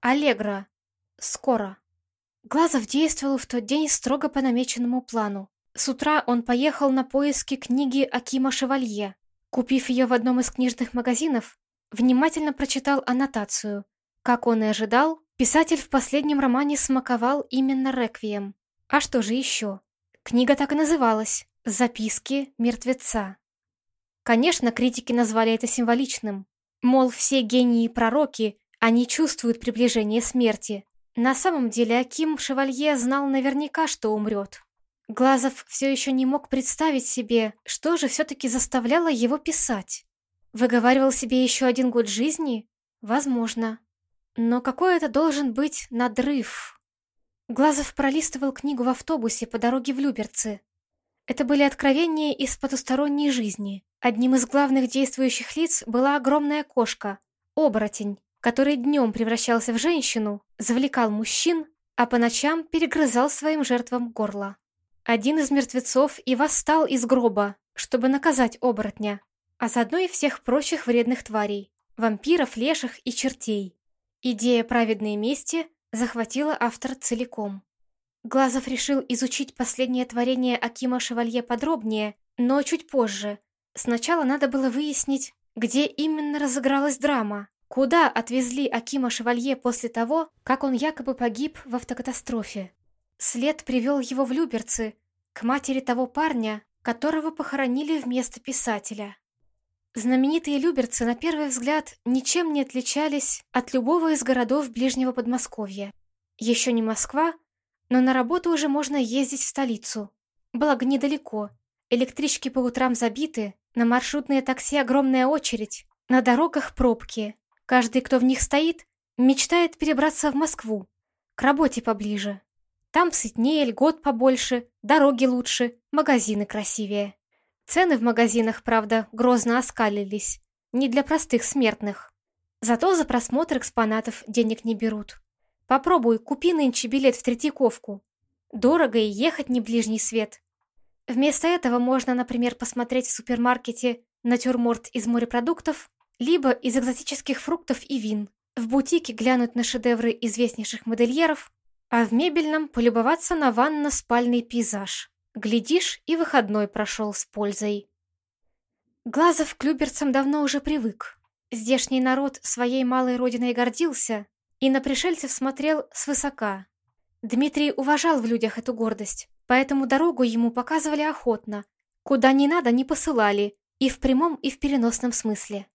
Аллегра. Скоро. Глазов действовал в тот день строго по намеченному плану. С утра он поехал на поиски книги Акима Шевалье. Купив ее в одном из книжных магазинов, внимательно прочитал аннотацию. Как он и ожидал, писатель в последнем романе смаковал именно «Реквием». А что же еще? Книга так и называлась «Записки мертвеца». Конечно, критики назвали это символичным. Мол, все гении и пророки, они чувствуют приближение смерти. На самом деле Аким Шевалье знал наверняка, что умрет. Глазов все еще не мог представить себе, что же все-таки заставляло его писать. Выговаривал себе еще один год жизни? Возможно. Но какой это должен быть надрыв? Глазов пролистывал книгу в автобусе по дороге в Люберцы. Это были откровения из потусторонней жизни. Одним из главных действующих лиц была огромная кошка, оборотень, который днем превращался в женщину, завлекал мужчин, а по ночам перегрызал своим жертвам горло. Один из мертвецов и восстал из гроба, чтобы наказать оборотня, а заодно и всех прочих вредных тварей, вампиров, леших и чертей. Идея праведной мести захватила автор целиком. Глазов решил изучить последнее творение Акима Шевалье подробнее, но чуть позже, Сначала надо было выяснить, где именно разыгралась драма, куда отвезли Акима Шевалье после того, как он якобы погиб в автокатастрофе. След привел его в Люберцы, к матери того парня, которого похоронили вместо писателя. Знаменитые Люберцы, на первый взгляд, ничем не отличались от любого из городов ближнего Подмосковья. Еще не Москва, но на работу уже можно ездить в столицу. Благо недалеко. Электрички по утрам забиты, на маршрутные такси огромная очередь, на дорогах пробки. Каждый, кто в них стоит, мечтает перебраться в Москву, к работе поближе. Там сытнее, льгот побольше, дороги лучше, магазины красивее. Цены в магазинах, правда, грозно оскалились. Не для простых смертных. Зато за просмотр экспонатов денег не берут. Попробуй, купи нынче билет в Третьяковку. Дорого и ехать не ближний свет. Вместо этого можно, например, посмотреть в супермаркете натюрморт из морепродуктов, либо из экзотических фруктов и вин, в бутике глянуть на шедевры известнейших модельеров, а в мебельном полюбоваться на ванно-спальный пейзаж. Глядишь, и выходной прошел с пользой. Глазов к люберцам давно уже привык. Здешний народ своей малой родиной гордился и на пришельцев смотрел свысока. Дмитрий уважал в людях эту гордость, поэтому дорогу ему показывали охотно. Куда не надо, не посылали, и в прямом, и в переносном смысле.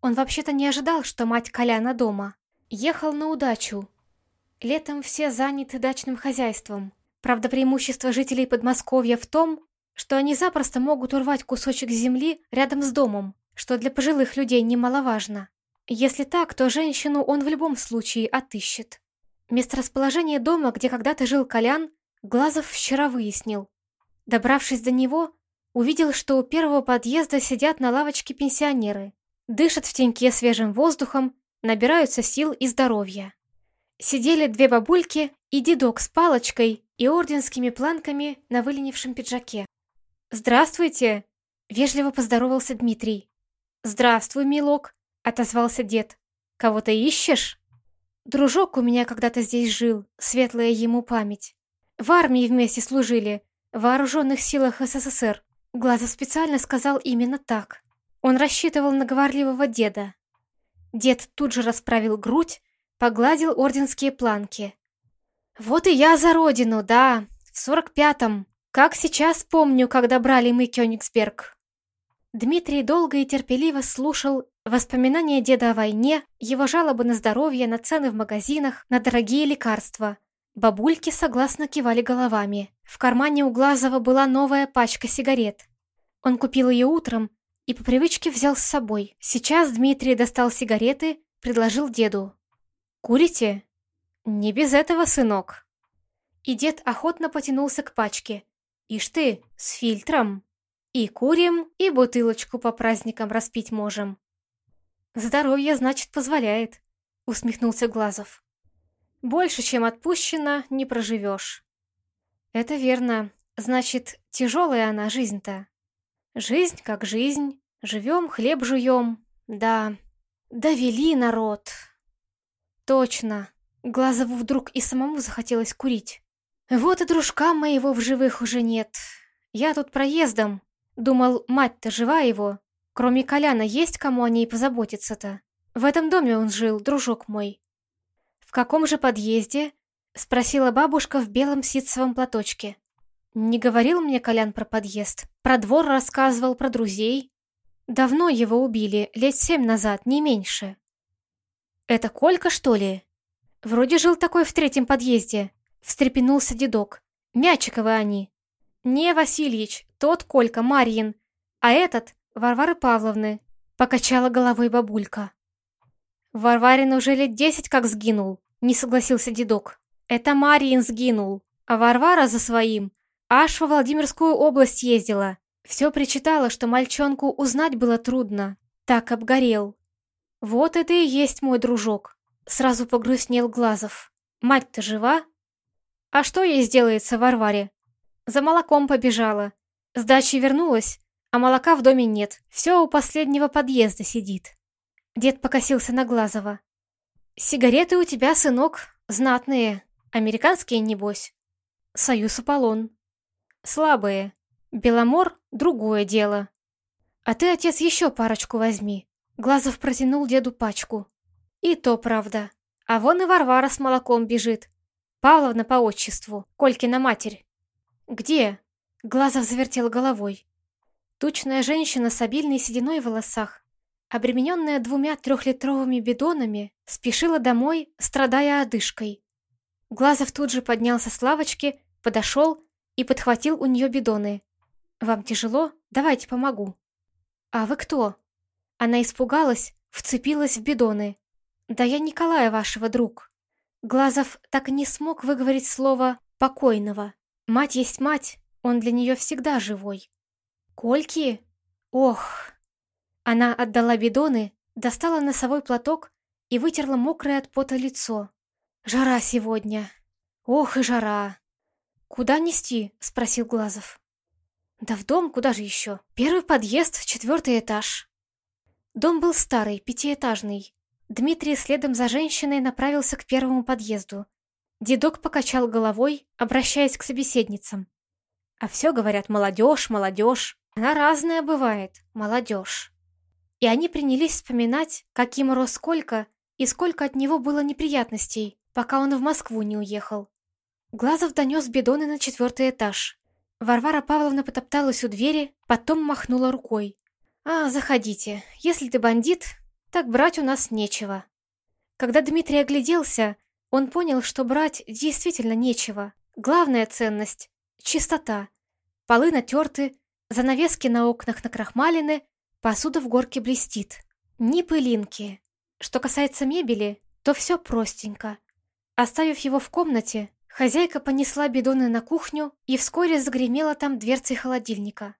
Он вообще-то не ожидал, что мать Коляна дома. Ехал на удачу. Летом все заняты дачным хозяйством. Правда, преимущество жителей Подмосковья в том, что они запросто могут урвать кусочек земли рядом с домом, что для пожилых людей немаловажно. Если так, то женщину он в любом случае отыщет. Месторасположение дома, где когда-то жил Колян, Глазов вчера выяснил. Добравшись до него, увидел, что у первого подъезда сидят на лавочке пенсионеры, дышат в теньке свежим воздухом, набираются сил и здоровья. Сидели две бабульки и дедок с палочкой и орденскими планками на выленившем пиджаке. «Здравствуйте!» — вежливо поздоровался Дмитрий. «Здравствуй, милок!» — отозвался дед. «Кого-то ищешь?» «Дружок у меня когда-то здесь жил, светлая ему память. В армии вместе служили, в вооруженных силах СССР. Глазов специально сказал именно так. Он рассчитывал на говорливого деда. Дед тут же расправил грудь, погладил орденские планки. «Вот и я за родину, да, в сорок пятом. Как сейчас помню, когда брали мы Кёнигсберг». Дмитрий долго и терпеливо слушал воспоминания деда о войне, его жалобы на здоровье, на цены в магазинах, на дорогие лекарства – Бабульки согласно кивали головами. В кармане у Глазова была новая пачка сигарет. Он купил ее утром и по привычке взял с собой. Сейчас Дмитрий достал сигареты, предложил деду. «Курите?» «Не без этого, сынок». И дед охотно потянулся к пачке. «Ишь ты, с фильтром. И курим, и бутылочку по праздникам распить можем». «Здоровье, значит, позволяет», — усмехнулся Глазов. Больше, чем отпущено, не проживешь. Это верно. Значит, тяжелая она жизнь-то. Жизнь как жизнь. Живем, хлеб жуем. Да, довели народ. Точно. Глазову вдруг и самому захотелось курить. Вот и дружка моего в живых уже нет. Я тут проездом. Думал, мать-то жива его. Кроме Коляна есть кому о ней позаботиться-то? В этом доме он жил, дружок мой. В каком же подъезде? Спросила бабушка в белом ситцевом платочке. Не говорил мне Колян про подъезд. Про двор рассказывал, про друзей. Давно его убили, лет семь назад, не меньше. Это Колька, что ли? Вроде жил такой в третьем подъезде. Встрепенулся дедок. Мячиковы они. Не Васильич, тот Колька, Марьин. А этот Варвары Павловны. Покачала головой бабулька. Варварин уже лет десять как сгинул, не согласился дедок. Это Марьин сгинул, а Варвара за своим аж во Владимирскую область ездила. Все причитала, что мальчонку узнать было трудно. Так обгорел. Вот это и есть мой дружок. Сразу погрустнел Глазов. Мать-то жива? А что ей сделается Варваре? За молоком побежала. С дачи вернулась, а молока в доме нет. Все у последнего подъезда сидит. Дед покосился на Глазова. Сигареты у тебя, сынок, знатные. Американские, небось. Союз Аполлон. Слабые. Беломор — другое дело. А ты, отец, еще парочку возьми. Глазов протянул деду пачку. И то правда. А вон и Варвара с молоком бежит. Павловна по отчеству, Колькина матерь. Где? Глазов завертел головой. Тучная женщина с обильной сединой в волосах, обремененная двумя трехлитровыми бидонами, спешила домой, страдая одышкой. Глазов тут же поднялся с лавочки, подошел и подхватил у нее бидоны. «Вам тяжело? Давайте помогу». «А вы кто?» Она испугалась, вцепилась в бидоны. «Да я Николая вашего друг». Глазов так и не смог выговорить слово «покойного». Мать есть мать, он для нее всегда живой. «Кольки? Ох!» Она отдала бидоны, достала носовой платок и вытерла мокрое от пота лицо. «Жара сегодня! Ох и жара!» «Куда нести?» — спросил Глазов. «Да в дом, куда же еще? Первый подъезд, четвертый этаж». Дом был старый, пятиэтажный. Дмитрий следом за женщиной направился к первому подъезду. Дедок покачал головой, обращаясь к собеседницам. А все говорят «молодежь, молодежь». Она разная бывает, молодежь. И они принялись вспоминать, каким рос Колька и сколько от него было неприятностей, пока он в Москву не уехал. Глазов донес бидоны на четвертый этаж. Варвара Павловна потопталась у двери, потом махнула рукой. «А, заходите. Если ты бандит, так брать у нас нечего». Когда Дмитрий огляделся, он понял, что брать действительно нечего. Главная ценность — чистота. Полы натерты, занавески на окнах накрахмалены, посуда в горке блестит. Ни пылинки. Что касается мебели, то все простенько. Оставив его в комнате, Хозяйка понесла бидоны на кухню и вскоре загремела там дверцей холодильника.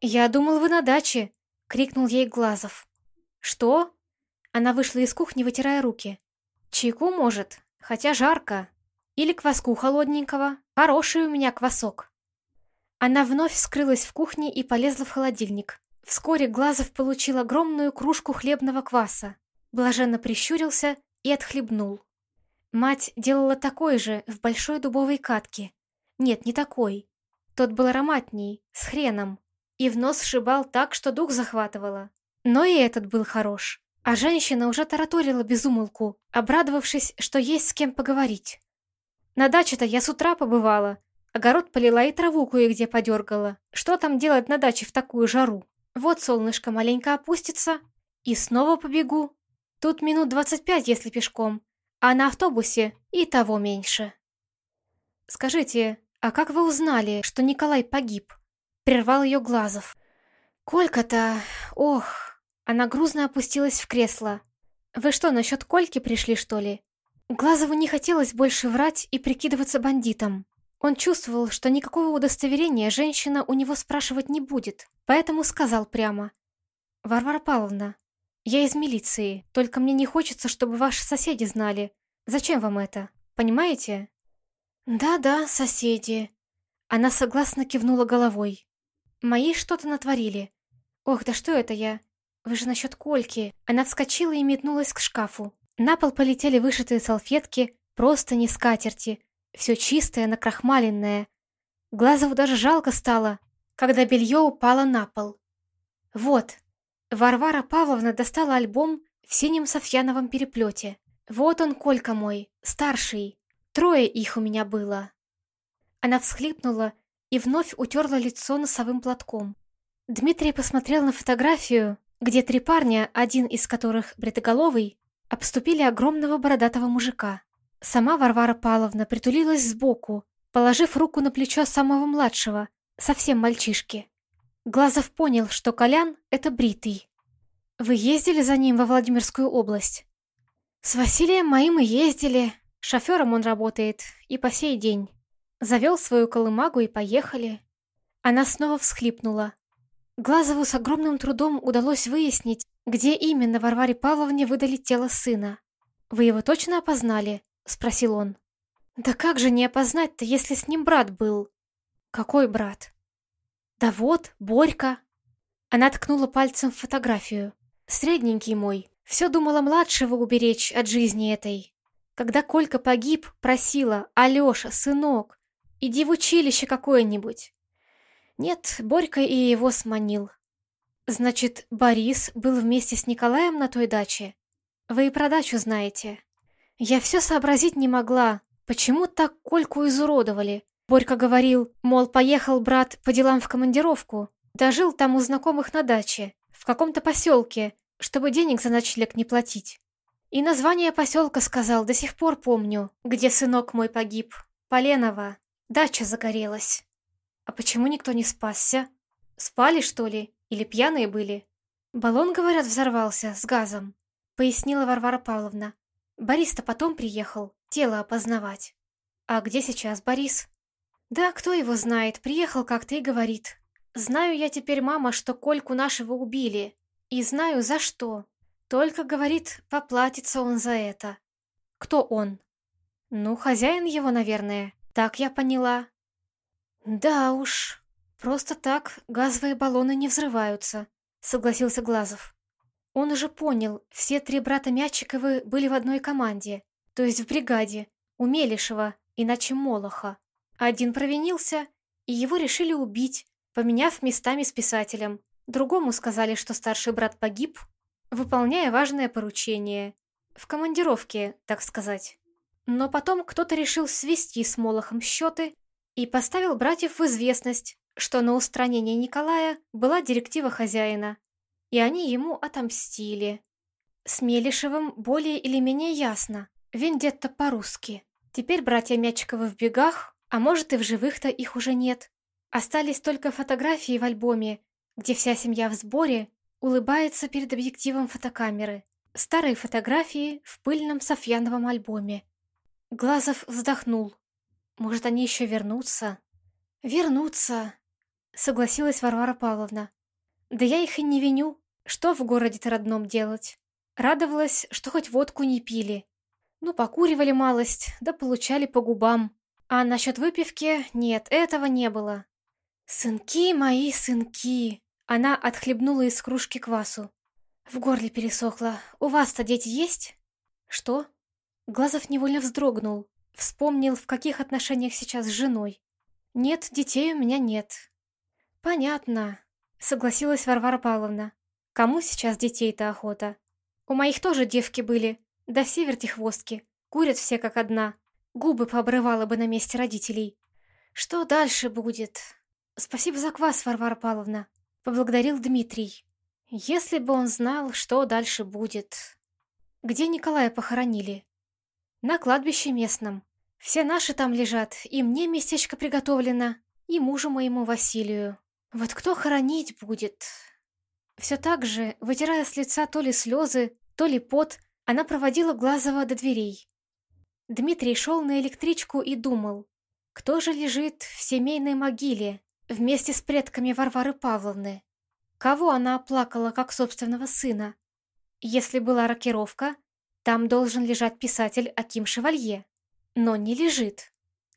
«Я думал, вы на даче!» — крикнул ей Глазов. «Что?» Она вышла из кухни, вытирая руки. «Чайку, может, хотя жарко. Или кваску холодненького. Хороший у меня квасок». Она вновь скрылась в кухне и полезла в холодильник. Вскоре Глазов получил огромную кружку хлебного кваса, блаженно прищурился и отхлебнул. Мать делала такой же в большой дубовой катке. Нет, не такой. Тот был ароматней, с хреном. И в нос сшибал так, что дух захватывало. Но и этот был хорош. А женщина уже тараторила безумолку, обрадовавшись, что есть с кем поговорить. На даче-то я с утра побывала. Огород полила и траву кое-где подергала. Что там делать на даче в такую жару? Вот солнышко маленько опустится, и снова побегу. Тут минут двадцать пять, если пешком а на автобусе и того меньше. «Скажите, а как вы узнали, что Николай погиб?» Прервал ее Глазов. «Колька-то... Ох!» Она грузно опустилась в кресло. «Вы что, насчет Кольки пришли, что ли?» Глазову не хотелось больше врать и прикидываться бандитом. Он чувствовал, что никакого удостоверения женщина у него спрашивать не будет, поэтому сказал прямо. «Варвара Павловна, я из милиции, только мне не хочется, чтобы ваши соседи знали. Зачем вам это? Понимаете? Да-да, соседи. Она согласно кивнула головой. Мои что-то натворили. Ох, да что это я? Вы же насчет Кольки. Она вскочила и метнулась к шкафу. На пол полетели вышитые салфетки, просто не скатерти, все чистое, накрахмаленное. Глазову даже жалко стало, когда белье упало на пол. Вот, Варвара Павловна достала альбом в синем софьяновом переплете. Вот он, Колька мой, старший. Трое их у меня было. Она всхлипнула и вновь утерла лицо носовым платком. Дмитрий посмотрел на фотографию, где три парня, один из которых бритоголовый, обступили огромного бородатого мужика. Сама Варвара Павловна притулилась сбоку, положив руку на плечо самого младшего, совсем мальчишки. Глазов понял, что Колян — это бритый. «Вы ездили за ним во Владимирскую область?» «С Василием моим и ездили. Шофером он работает, и по сей день. Завел свою колымагу и поехали». Она снова всхлипнула. Глазову с огромным трудом удалось выяснить, где именно Варваре Павловне выдали тело сына. «Вы его точно опознали?» — спросил он. «Да как же не опознать-то, если с ним брат был?» «Какой брат?» «Да вот, Борька!» Она ткнула пальцем в фотографию. «Средненький мой. Все думала младшего уберечь от жизни этой. Когда Колька погиб, просила, Алеша, сынок, иди в училище какое-нибудь. Нет, Борька и его сманил. Значит, Борис был вместе с Николаем на той даче? Вы и про дачу знаете. Я все сообразить не могла, почему так Кольку изуродовали. Борька говорил, мол, поехал брат по делам в командировку, дожил там у знакомых на даче, в каком-то поселке, чтобы денег за ночлег не платить. И название поселка сказал, до сих пор помню, где сынок мой погиб. Поленова. Дача загорелась. А почему никто не спасся? Спали, что ли? Или пьяные были? Баллон, говорят, взорвался с газом, пояснила Варвара Павловна. Борис-то потом приехал, тело опознавать. А где сейчас Борис? Да, кто его знает, приехал как-то и говорит. Знаю я теперь, мама, что Кольку нашего убили. И знаю, за что. Только, говорит, поплатится он за это. Кто он? Ну, хозяин его, наверное. Так я поняла. «Да уж, просто так газовые баллоны не взрываются», — согласился Глазов. Он уже понял, все три брата Мячиковы были в одной команде, то есть в бригаде, у Мелишева, иначе Молоха. Один провинился, и его решили убить, поменяв местами с писателем. Другому сказали, что старший брат погиб, выполняя важное поручение. В командировке, так сказать. Но потом кто-то решил свести с Молохом счеты и поставил братьев в известность, что на устранение Николая была директива хозяина, и они ему отомстили. С Мелишевым более или менее ясно, вендетта по-русски. Теперь братья Мячиковы в бегах, а может и в живых-то их уже нет. Остались только фотографии в альбоме, где вся семья в сборе улыбается перед объективом фотокамеры. Старые фотографии в пыльном Софьяновом альбоме. Глазов вздохнул. Может, они еще вернутся? Вернутся, согласилась Варвара Павловна. Да я их и не виню. Что в городе-то родном делать? Радовалась, что хоть водку не пили. Ну, покуривали малость, да получали по губам. А насчет выпивки нет, этого не было. «Сынки мои, сынки!» Она отхлебнула из кружки квасу. В горле пересохло. «У вас-то дети есть?» «Что?» Глазов невольно вздрогнул. Вспомнил, в каких отношениях сейчас с женой. «Нет, детей у меня нет». «Понятно», — согласилась Варвара Павловна. «Кому сейчас детей-то охота? У моих тоже девки были, да все вертихвостки. Курят все как одна. Губы пообрывала бы на месте родителей. Что дальше будет?» «Спасибо за квас, Варвара Павловна», — поблагодарил Дмитрий. «Если бы он знал, что дальше будет...» «Где Николая похоронили?» «На кладбище местном. Все наши там лежат, и мне местечко приготовлено, и мужу моему Василию. Вот кто хоронить будет?» Все так же, вытирая с лица то ли слезы, то ли пот, она проводила Глазова до дверей. Дмитрий шел на электричку и думал, кто же лежит в семейной могиле вместе с предками Варвары Павловны? Кого она оплакала как собственного сына? Если была рокировка, там должен лежать писатель Аким Шевалье. Но не лежит.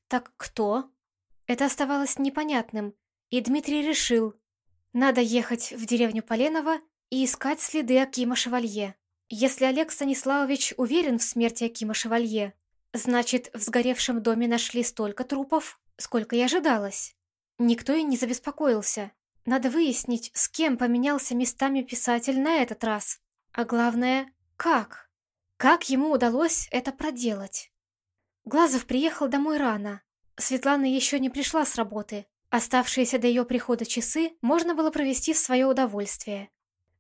Так кто? Это оставалось непонятным, и Дмитрий решил, надо ехать в деревню Поленова и искать следы Акима Шевалье. Если Олег Станиславович уверен в смерти Акима Шевалье, значит, в сгоревшем доме нашли столько трупов, сколько и ожидалось. Никто и не забеспокоился. Надо выяснить, с кем поменялся местами писатель на этот раз. А главное, как? Как ему удалось это проделать? Глазов приехал домой рано. Светлана еще не пришла с работы. Оставшиеся до ее прихода часы можно было провести в свое удовольствие.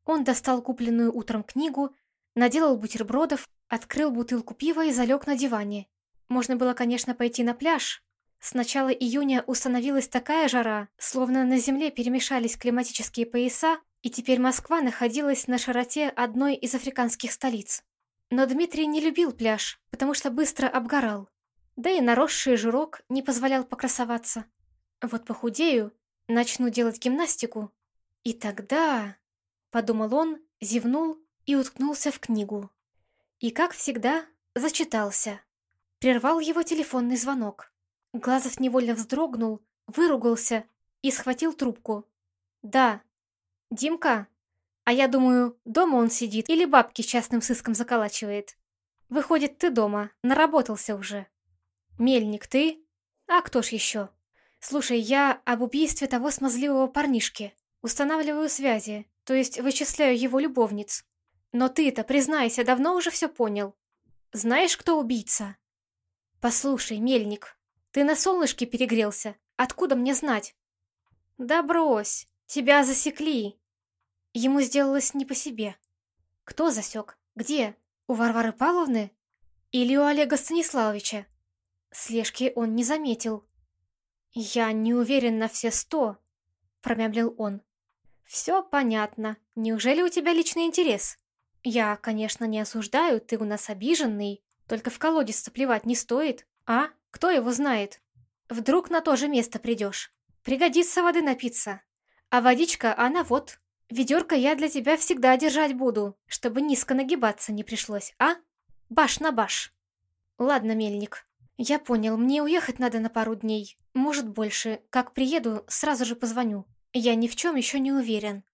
Он достал купленную утром книгу, наделал бутербродов, открыл бутылку пива и залег на диване. Можно было, конечно, пойти на пляж. С начала июня установилась такая жара, словно на Земле перемешались климатические пояса, и теперь Москва находилась на широте одной из африканских столиц. Но Дмитрий не любил пляж, потому что быстро обгорал. Да и наросший жирок не позволял покрасоваться. Вот похудею, начну делать гимнастику. И тогда... Подумал он, зевнул и уткнулся в книгу. И, как всегда, зачитался. Прервал его телефонный звонок. Глазов невольно вздрогнул, выругался и схватил трубку. «Да. Димка? А я думаю, дома он сидит или бабки частным сыском заколачивает. Выходит, ты дома, наработался уже. Мельник ты? А кто ж еще?» «Слушай, я об убийстве того смазливого парнишки. Устанавливаю связи, то есть вычисляю его любовниц. Но ты-то, признайся, давно уже все понял. Знаешь, кто убийца?» «Послушай, Мельник, ты на солнышке перегрелся. Откуда мне знать?» «Да брось, тебя засекли». Ему сделалось не по себе. «Кто засек? Где? У Варвары Павловны? Или у Олега Станиславовича?» Слежки он не заметил. «Я не уверен на все сто», — промямлил он. «Все понятно. Неужели у тебя личный интерес? Я, конечно, не осуждаю, ты у нас обиженный, только в колодец плевать не стоит, а? Кто его знает? Вдруг на то же место придешь. Пригодится воды напиться. А водичка, она вот. Ведерко я для тебя всегда держать буду, чтобы низко нагибаться не пришлось, а? Баш на баш. Ладно, мельник, «Я понял, мне уехать надо на пару дней. Может, больше. Как приеду, сразу же позвоню. Я ни в чем еще не уверен».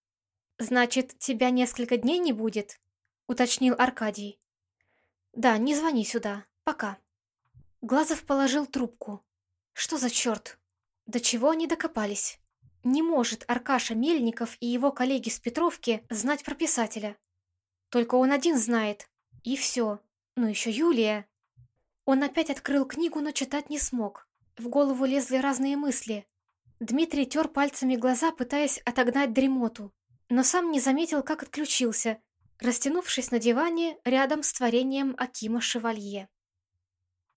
«Значит, тебя несколько дней не будет?» — уточнил Аркадий. «Да, не звони сюда. Пока». Глазов положил трубку. «Что за черт? До чего они докопались?» Не может Аркаша Мельников и его коллеги с Петровки знать про писателя. Только он один знает. И все. Ну еще Юлия. Он опять открыл книгу, но читать не смог. В голову лезли разные мысли. Дмитрий тер пальцами глаза, пытаясь отогнать дремоту, но сам не заметил, как отключился, растянувшись на диване рядом с творением Акима Шевалье.